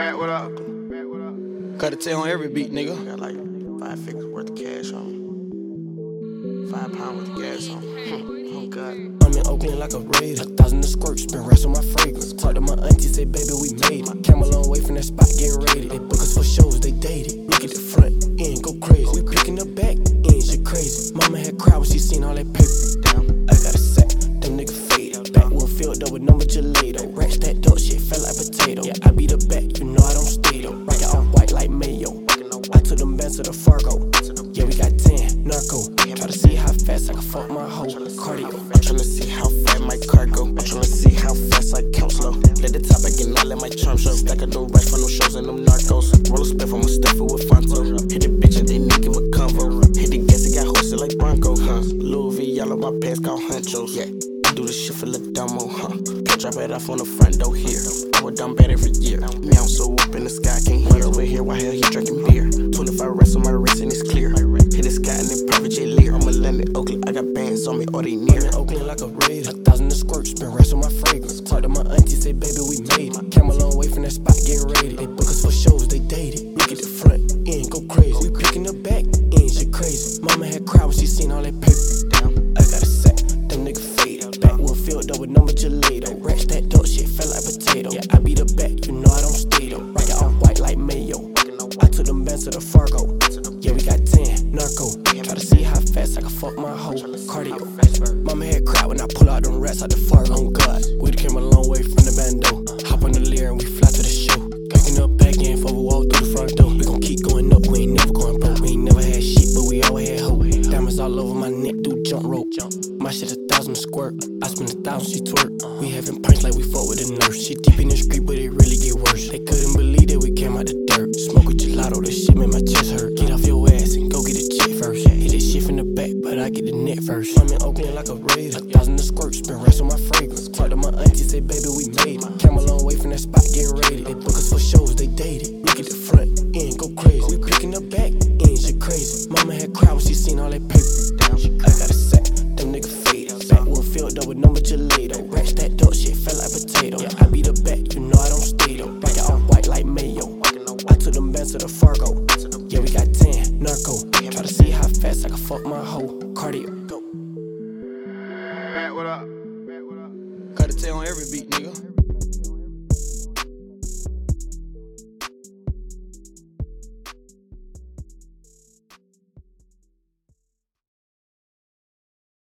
what up? Cut a tail on every beat, nigga. Got like five figures worth of cash on me. Five pounds worth of gas on me. Hmm. oh God. I'm in Oakland like a raider. A thousand of squirts, spin racks on my fragrance. Talk to my auntie, say, baby, to the Fargo. Yeah, we got 10, narco. Try to see how fast I can fuck my hoe. Cardio. I'm tryna see how fat my car go. I'm see how fast I count slow. Let the top again, I let my charm show. Stack of no racks for no shows and them narcos. Roll a spliff, I'ma stuff it with Fonto. Hit the bitch and they need give a convo. Hit the gas, it got hosted like Bronco, huh? Louis V, y'all my pants called hunchos. Yeah, I do this shit for the demo, huh? Drop it off on the front door here. I would dumb bad every year. Me, I'm so up in the sky, can't hear over here. Why hell he drinking beer? 25 rest on my wrist and it's clear. Hit the sky and then private jet lear. I'm a London, Oakland. I got bands on me, or they near. in Oakland like a raider. A thousand of squirts, spin racks on my fragrance. Talk to my auntie, say, baby, we made it. Came a long way from that spot, getting raided. They book us for shows, they dated. Look at the front end, go crazy. We picking the back end, shit crazy. Mama had cried when she seen all that paper. Damn, I got a sack, them niggas faded. Backwood filled up with number gelato. Rat that up, shit fell like potato. Yeah, I be the back, you know I don't stay though. Rock it all white like mayo. I took them bands to the Fargo. Fuck my hoe. Cardio. Mama had cried when I pull out them rats out the Fargo. Oh God, we came a long way from the bando. Hop on the Lear and we fly to the show. Picking up back in before we walk through the front door. We gon' keep going up, we ain't never going broke. We ain't never had shit, but we always had hope. Diamonds all over my neck, do jump rope. My shit a thousand squirt. I spend a thousand, she twerk. We having pints like we fuck with a nurse. She deep in the street, but it really get worse. They couldn't believe that we came out the dirt. Smoke a gelato, this shit make like a raider. A thousand of squirts, spin racks on my fragrance. Talk to my auntie, say, baby, we made it. Came a long way from that spot, getting raided. They book us for shows, they dated. Look at the front end, go crazy. We picking the back end, shit crazy. Mama had cried when she seen all that paper. I got a sack, them niggas faded. Backwood filled up with number gelato. Rat that up, shit fell like potato. I be the back, you know I don't stay though. Rock it all white like mayo. I took them bands to the Fargo. Yeah, we got 10, narco. Try to see how fast I can fuck my hoe. Cardio. Pat, what up? Cut a tail on every beat, nigga.